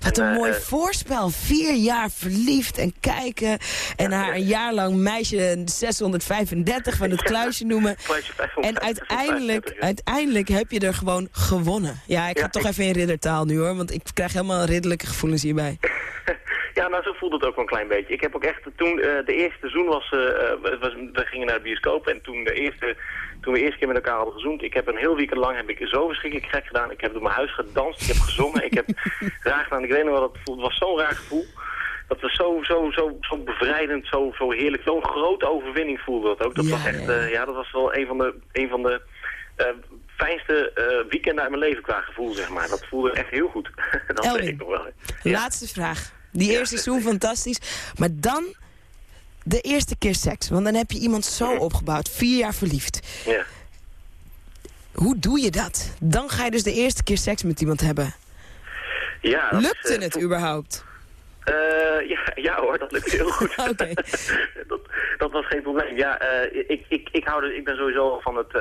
Wat En, een mooi voorspel. Vier jaar verliefd en kijken. En haar een jaar lang meisje 635 van het kluisje noemen. Kluisje 535, En uiteindelijk, 535, ja. uiteindelijk heb je er gewoon gewonnen. Ja, ik ga toch ik- even in riddertaal nu hoor. Want ik krijg helemaal ridderlijke gevoelens hierbij. Ja, nou zo voelde het ook wel een klein beetje. Ik heb ook echt, toen eh, de eerste seizoen was, eh, eh, was, we gingen naar de bioscoop en toen de eerste, toen we de eerste keer met elkaar hadden gezoend, ik heb een heel weekend lang heb ik zo verschrikkelijk gek gedaan. Ik heb door mijn huis gedanst, ik heb gezongen, ik heb raar gedaan. Ik weet nog wel, dat voelde, het was zo'n raar gevoel. Dat was zo, zo, zo, zo bevrijdend, zo, zo heerlijk. Zo'n grote overwinning voelde dat ook. Dat was echt, ja, dat was wel een van de, een van de fijnste weekenden uit mijn leven qua gevoel, zeg maar. Dat voelde echt heel goed. dat Elwin. ik nog wel. Laatste vraag. Die eerste seizoen fantastisch. Maar dan de eerste keer seks. Want dan heb je iemand zo opgebouwd. Vier jaar verliefd. Ja. Hoe doe je dat? Dan ga je dus de eerste keer seks met iemand hebben. Ja, is, Lukte eh, het überhaupt? Eh, ja, ja hoor, dat lukt heel goed. Oké. dat, dat was geen probleem. Ja, eh, ik, ik, ik, hou ik ben sowieso van het,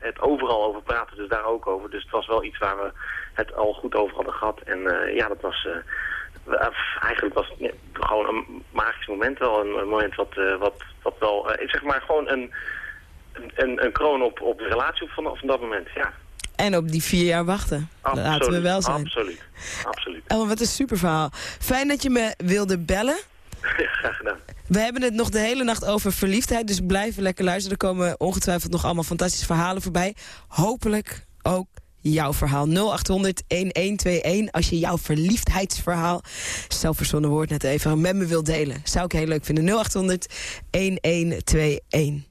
het overal over praten, dus daar ook over. Dus het was wel iets waar we het al goed over hadden gehad. En ja, dat was... eh, eigenlijk was het gewoon een magisch moment wel. Een, een moment wat, eh, wat, wat wel... eh, zeg maar gewoon een, een, een kroon op, op de relatie van, van dat moment, ja. En op die vier jaar wachten. Absoluut, Laten we wel zijn. Absoluut, absoluut. Oh, wat een super verhaal. Fijn dat je me wilde bellen. Graag gedaan. We hebben het nog de hele nacht over verliefdheid, dus blijf lekker luisteren. Er komen ongetwijfeld nog allemaal fantastische verhalen voorbij. Hopelijk ook jouw verhaal. 0800 1121 als je jouw verliefdheidsverhaal, zelfverzonnen woord net even, met me wilt delen. Zou ik heel leuk vinden. 0800 1121.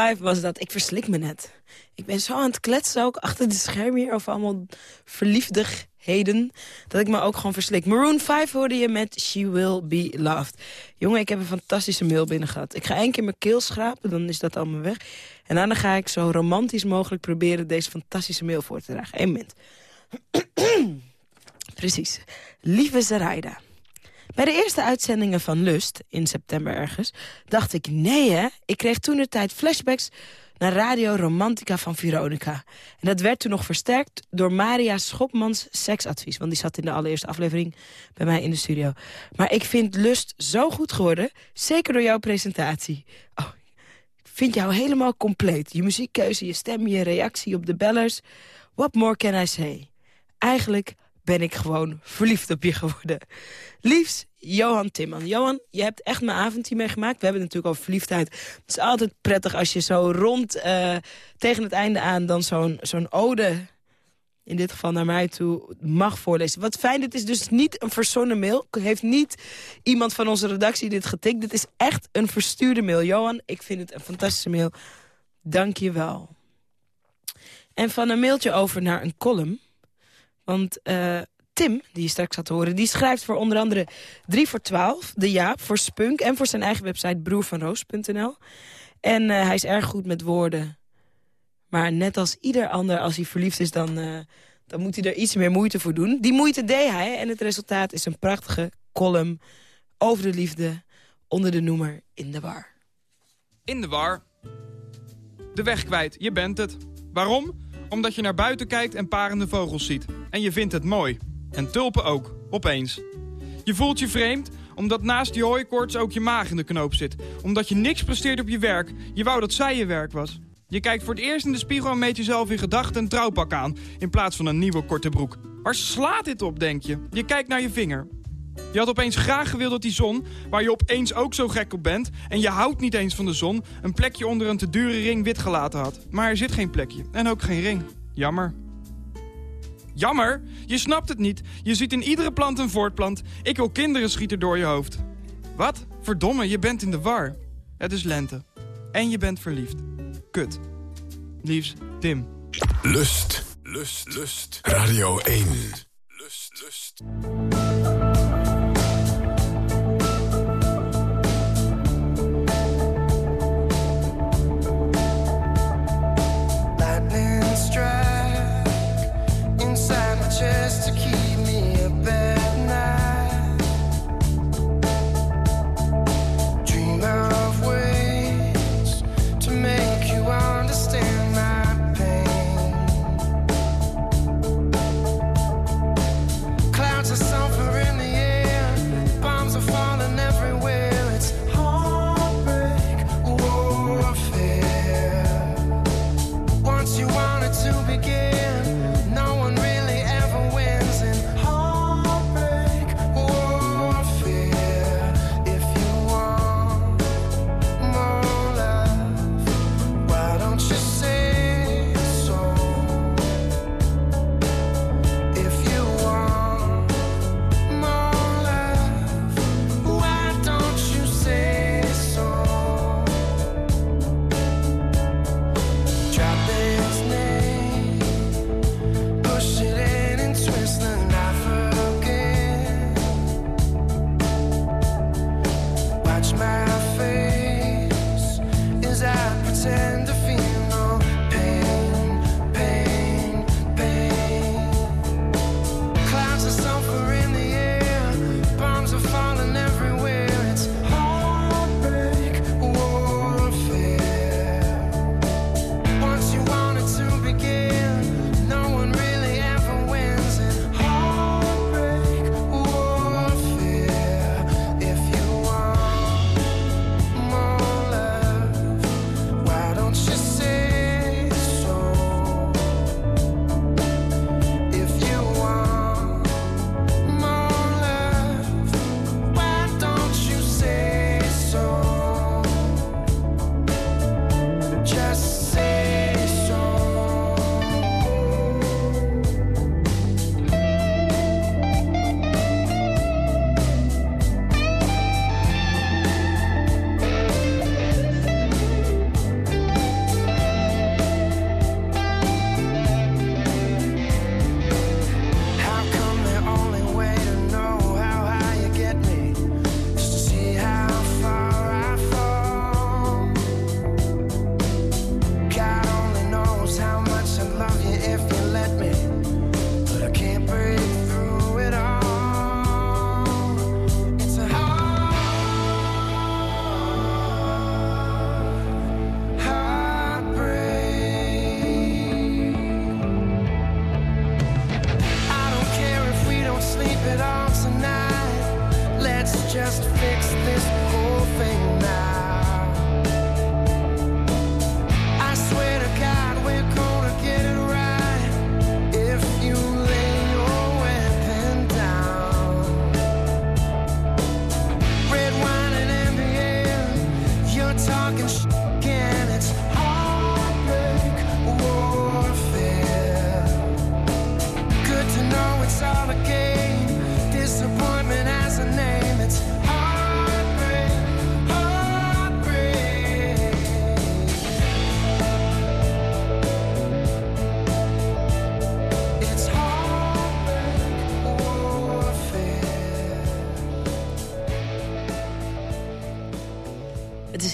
5 was dat. Ik verslik me net. Ik ben zo aan het kletsen ook achter de schermen hier... over allemaal verliefdigheden, dat ik me ook gewoon verslik. Maroon 5 hoorde je met She Will Be Loved. Jongen, ik heb een fantastische mail binnen gehad. Ik ga één keer mijn keel schrapen, dan is dat allemaal weg. En daarna ga ik zo romantisch mogelijk proberen... deze fantastische mail voor te dragen. Eén moment. Precies. Lieve Zaraida. Bij de eerste uitzendingen van Lust, in september ergens... dacht ik, nee hè, ik kreeg toen de tijd flashbacks... naar Radio Romantica van Veronica. En dat werd toen nog versterkt door Maria Schopmans seksadvies. Want die zat in de allereerste aflevering bij mij in de studio. Maar ik vind Lust zo goed geworden, zeker door jouw presentatie. Oh, ik vind jou helemaal compleet. Je muziekkeuze, je stem, je reactie op de bellers. What more can I say? Eigenlijk ben ik gewoon verliefd op je geworden. Liefs, Johan Timman. Johan, je hebt echt mijn avond hiermee gemaakt. We hebben natuurlijk over verliefdheid. Het is altijd prettig als je zo rond eh, tegen het einde aan... dan zo'n zo'n ode, in dit geval naar mij toe, mag voorlezen. Wat fijn, dit is dus niet een verzonnen mail. Heeft niet iemand van onze redactie dit getikt. Dit is echt een verstuurde mail. Johan, ik vind het een fantastische mail. Dank je wel. En van een mailtje over naar een column... Want eh, Tim, die je straks gaat horen, die schrijft voor onder andere 3 voor 12, De Jaap, voor Spunk... en voor zijn eigen website broervanroos.nl. En eh, hij is erg goed met woorden. Maar net als ieder ander, als hij verliefd is, dan, eh, dan moet hij er iets meer moeite voor doen. Die moeite deed hij en het resultaat is een prachtige column over de liefde... onder de noemer In de War. In de war. De weg kwijt, je bent het. Waarom? Omdat je naar buiten kijkt en parende vogels ziet. En je vindt het mooi. En tulpen ook, opeens. Je voelt je vreemd, omdat naast die hooikoorts ook je maag in de knoop zit. Omdat je niks presteert op je werk. Je wou dat zij je werk was. Je kijkt voor het eerst in de spiegel en meet jezelf in gedachten een trouwpak aan... in plaats van een nieuwe korte broek. Waar slaat dit op, denk je? Je kijkt naar je vinger. Je had opeens graag gewild dat die zon, waar je opeens ook zo gek op bent... en je houdt niet eens van de zon, een plekje onder een te dure ring wit gelaten had. Maar er zit geen plekje en ook geen ring. Jammer. Jammer? Je snapt het niet. Je ziet in iedere plant een voortplant. Ik wil kinderen schieten door je hoofd. Wat? Verdomme, je bent in de war. Het is lente. En je bent verliefd. Kut. Liefs, Tim. Lust, lust, lust. Radio 1. Lust, lust.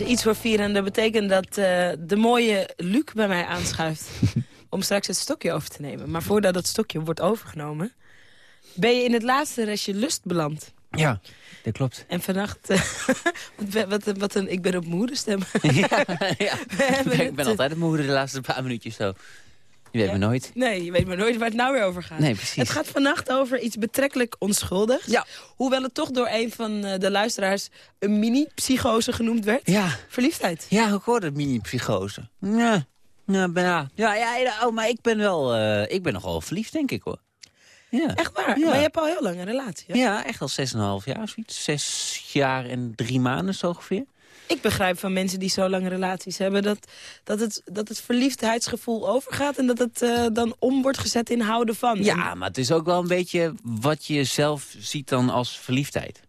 Iets voor vier en dat betekent dat eh, de mooie Luc bij mij aanschuift... om straks het stokje over te nemen. Maar voordat dat stokje wordt overgenomen... ben je in het laatste restje lust beland. Ja, dat klopt. En vannacht... eh, wat, wat, wat een, ik ben op moederstem. ja, ik ben eh, altijd op moeder de laatste paar minuutjes zo. Je weet me nooit. Nee, je weet maar nooit waar het nou weer over gaat. Nee, precies. Het gaat vannacht over iets betrekkelijk onschuldigs. Ja. Hoewel het toch door een van eh, de luisteraars een mini-psychose genoemd werd. Ja. Verliefdheid. Ja, ik hoorde mini-psychose. Ja, ja, ja, ja, ja, oh, maar ik ben wel, eh, ik ben nogal verliefd, denk ik hoor. Ja. Echt waar? Ja. Maar je hebt al heel lang een relatie. hè? Ja, echt al 6,5 jaar, zoiets. Zes jaar en drie maanden zo ongeveer. Ik begrijp van mensen die zo lange relaties hebben... dat, dat, het, dat het verliefdheidsgevoel overgaat... en dat het eh, dan om wordt gezet in houden van. Ja, maar het is ook wel een beetje wat je zelf ziet dan als verliefdheid.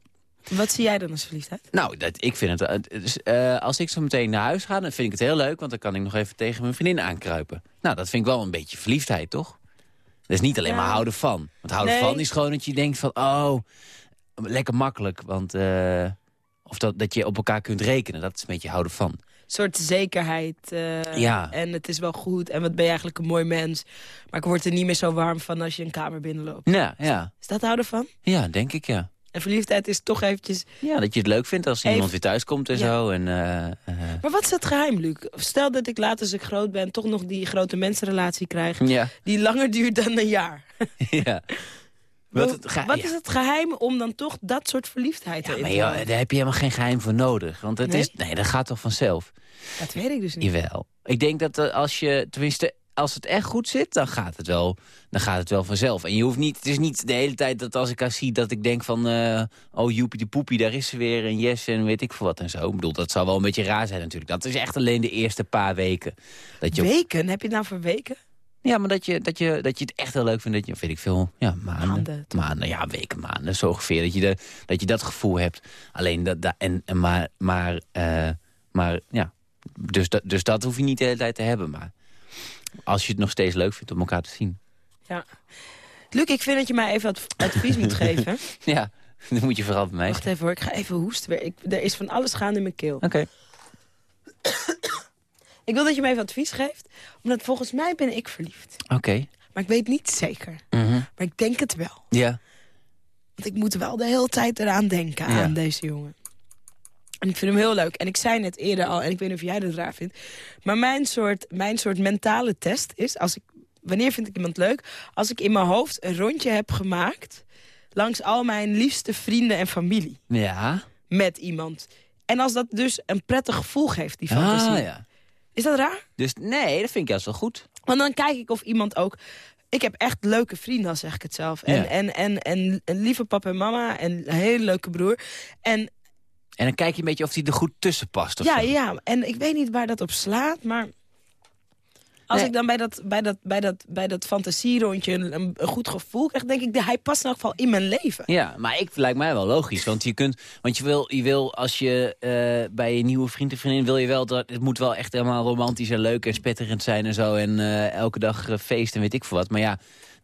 Wat zie jij dan als verliefdheid? Nou, dat, ik vind het, eh, als ik zo meteen naar huis ga, dan vind ik het heel leuk... want dan kan ik nog even tegen mijn vriendin aankruipen. Nou, dat vind ik wel een beetje verliefdheid, toch? Dat is niet alleen Ja. maar houden van. Want houden Nee. van is gewoon dat je denkt van... oh, lekker makkelijk, want... eh, of dat, dat je op elkaar kunt rekenen, dat is een beetje houden van. Een soort zekerheid. eh, Ja. En het is wel goed. En wat ben je eigenlijk een mooi mens. Maar ik word er niet meer zo warm van als je een kamer binnenloopt. Ja, ja. Is dat houden van? Ja, denk ik, ja. En verliefdheid is toch eventjes... Ja, dat je het leuk vindt als Even- iemand weer thuis komt en Ja. zo. En, eh, eh, Maar wat is het geheim, Luc? Stel dat ik later als ik groot ben... toch nog die grote mensenrelatie krijg... ja, die langer duurt dan een jaar. ja. Wat, het is het geheim om dan toch dat soort verliefdheid Ja, maar te joh, houden? daar heb je helemaal geen geheim voor nodig. Want het Nee? is, nee, dat gaat toch vanzelf. Dat weet ik dus niet. Jawel. Ik denk dat eh, als je, tenminste, als het echt goed zit, dan gaat het wel, dan gaat het wel vanzelf. En je hoeft niet, het is niet de hele tijd dat als ik haar zie, dat ik denk van, eh, oh joepie de poepie, daar is ze weer, en yes, en weet ik veel wat en zo. Ik bedoel, dat zou wel een beetje raar zijn natuurlijk. Dat is echt alleen de eerste paar weken. Dat je, Weken? Heb je het nou voor weken? Ja, maar dat je, dat, je, dat je het echt heel leuk vindt, dat je, weet ik veel, ja, maanden. Maanden, Maanden, ja, weken, maanden, zo ongeveer. Dat je, de, dat, je dat gevoel hebt. Alleen dat, dat en, en maar, maar, eh, maar ja, dus dat, dus dat hoef je niet de hele tijd te hebben. Maar als je het nog steeds leuk vindt om elkaar te zien. Ja. Luc, ik vind dat je mij even adv- advies moet geven. Ja, dan moet je vooral bij mij Wacht even hoor, ik ga even hoesten. weer. Ik, er is van alles gaande in mijn keel. Oké. Ik wil dat je me even advies geeft. Omdat volgens mij ben ik verliefd. Oké. Maar ik weet niet zeker. Mhm. Maar ik denk het wel. Ja. Want ik moet wel de hele tijd eraan denken, Ja. aan deze jongen. En ik vind hem heel leuk. En ik zei net eerder al, en ik weet niet of jij dat raar vindt... maar mijn soort, mijn soort mentale test is... Als ik, wanneer vind ik iemand leuk? Als ik in mijn hoofd een rondje heb gemaakt... langs al mijn liefste vrienden en familie Ja. met iemand. En als dat dus een prettig gevoel geeft, die fantasie. Ah, ja. Is dat raar? Dus nee, dat vind ik juist wel goed. Want dan kijk ik of iemand ook... Ik heb echt leuke vrienden, al zeg ik het zelf. En, Ja. en, en, en een lieve papa en mama en een hele leuke broer. En En dan kijk je een beetje of die er goed tussen past. Of ja, zo. ja, en ik weet niet waar dat op slaat, maar... Als Nee. ik dan bij dat, bij dat, bij dat, bij dat fantasierondje een, goed gevoel krijg... denk ik, de- hij past in elk geval in mijn leven. Ja, maar ik lijkt mij wel logisch. Want je kunt, want je wil, je wil als je eh, bij je nieuwe vriend of vriendin wil je wel dat het moet wel echt helemaal romantisch en leuk en spetterend zijn en zo. En eh, elke dag eh, feest en weet ik veel wat. Maar ja,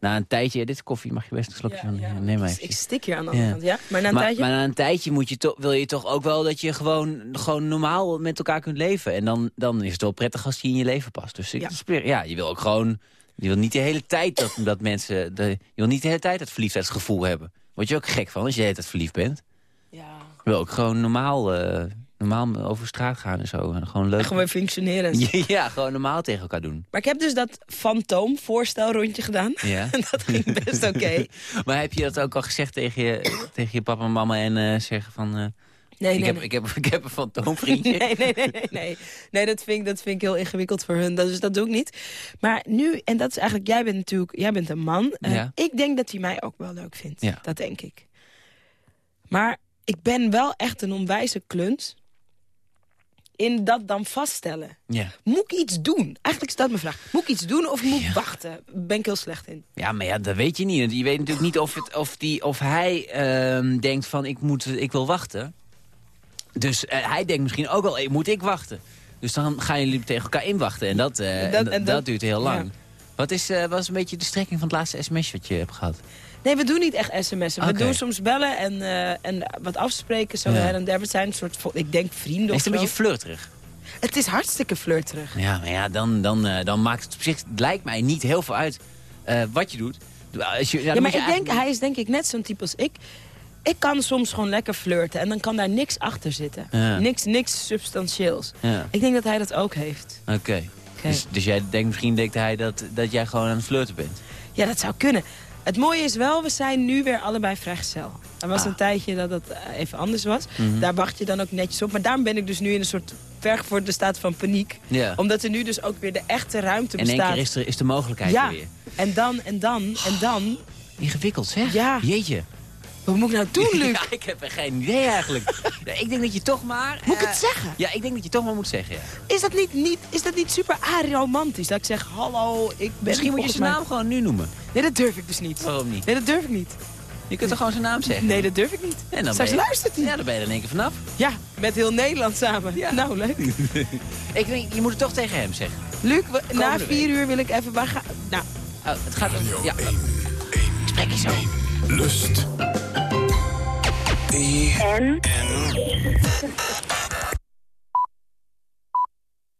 na een tijdje, dit is koffie, mag je best een slokje van neem maar Dus ik stik hier aan de andere Ja. kant, ja? Maar na een maar, tijdje... maar na een tijdje moet je toch, wil je toch ook wel dat je gewoon, gewoon normaal met elkaar kunt leven. En dan, dan is het wel prettig als die in je leven past. Dus Ja. ja. je wil ook gewoon, je wil niet de hele tijd dat, dat mensen, de, je wil niet de hele tijd dat verliefdheidsgevoel hebben. Word je ook gek van als je de hele tijd verliefd bent. Ja. Je wil ook gewoon normaal, eh, normaal over straat gaan en zo. En gewoon leuk. En gewoon functioneren. Ja, gewoon normaal tegen elkaar doen. Maar ik heb dus dat fantoom voorstelrondje gedaan. Ja. En dat ging best oké. Maar heb je dat ook al gezegd tegen je, tegen je papa en mama en eh, zeggen van... eh, Nee, ik, nee, heb, nee. Ik, heb, ik heb een fantoomvriendje. Nee, nee, nee, nee. Nee, nee dat, vind ik, dat vind ik heel ingewikkeld voor hun. Dus dat doe ik niet. Maar nu, en dat is eigenlijk, jij bent natuurlijk, jij bent een man. Eh, Ja. Ik denk dat hij mij ook wel leuk vindt. Ja. Dat denk ik. Maar ik ben wel echt een onwijze kluns. In dat dan vaststellen. Ja. Moet ik iets doen? Eigenlijk is dat mijn vraag. Moet ik iets doen of moet ik wachten? Ben ik heel slecht in. Ja, maar ja, dat weet je niet. Je weet natuurlijk niet of, het, of, die, of hij ehm, denkt van ik, moet, ik wil wachten. Dus eh, hij denkt misschien ook wel, hey, moet ik wachten? Dus dan gaan jullie tegen elkaar inwachten. En dat, eh, dat- en dat, dat- duurt heel lang. ja. Wat is, eh, wat is een beetje de strekking van het laatste sms wat je hebt gehad? Nee, we doen niet echt sms'en. We doen soms bellen en, eh, en wat afspreken. Zo Ja. en der. We zijn een soort, ik denk vrienden Is het een beetje flirterig? Het is hartstikke flirterig. Ja, maar ja, dan, dan, eh, dan maakt het op zich, het lijkt mij niet heel veel uit eh, wat je doet. Als je, ja, maar je ik denk, hij is denk ik net zo'n type als ik. Ik kan soms gewoon lekker flirten en dan kan daar niks achter zitten. Ja. Niks, niks substantieels. Ja. Ik denk dat hij dat ook heeft. Oké. Dus, dus jij denkt, misschien denkt hij dat, dat jij gewoon aan het flirten bent? Ja, dat zou kunnen. Het mooie is wel, we zijn nu weer allebei vrijgezel. Er was Ah. een tijdje dat het eh, even anders was. Mhm. Daar wacht je dan ook netjes op. Maar daarom ben ik dus nu in een soort verg voor de staat van paniek. Ja. Omdat er nu dus ook weer de echte ruimte In één bestaat. keer is, er, is de mogelijkheid ja, weer. en dan, en dan, en dan... Ingewikkeld zeg. Ja. Jeetje. Wat moet ik nou doen, Luc? Ja, ik heb er geen idee eigenlijk. Ja, ik denk dat je toch maar... Moet ik eh, het zeggen? Ja, ik denk dat je toch maar moet zeggen, ja. Is dat niet, niet, is dat niet super aromantisch? Dat ik zeg, hallo, ik ben Misschien moet je zijn naam gewoon nu noemen. Nee, dat durf ik dus niet. Waarom niet? Nee, dat durf ik niet. Je kunt toch gewoon zijn naam zeggen? Nee, dat durf ik niet. En dan Straks je- luistert hij. Ja, dan ben je er in één keer vanaf. Ja, met heel Nederland samen. Nou, leuk. ik denk, je moet het toch tegen hem zeggen. Luc, we- na vier uur wil ik even... Waar ga... Nou, Oh, het gaat om... Ja. Spreek je zo. Lust. En?